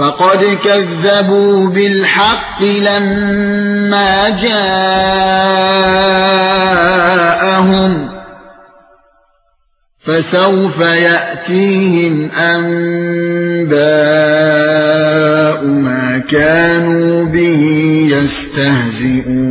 فقد كذبوا بالحق لما جاءهم فسوف يأتيهم أنباء ما كانوا به يستهزئون.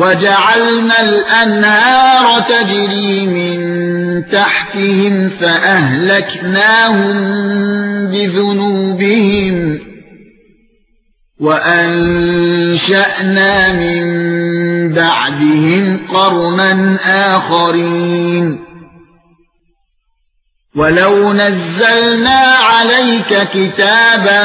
وَجَعَلْنَا الْأَنْهَارَ تَجْرِي مِن تَحْتِهِمْ فَأَهْلَكْنَاهُمْ بِذُنُوبِهِمْ وَأَنشَأْنَا مِن بَعْدِهِمْ قَرْنًا آخَرِينَ. وَلَوْ نَزَّلْنَا عَلَيْكَ كِتَابًا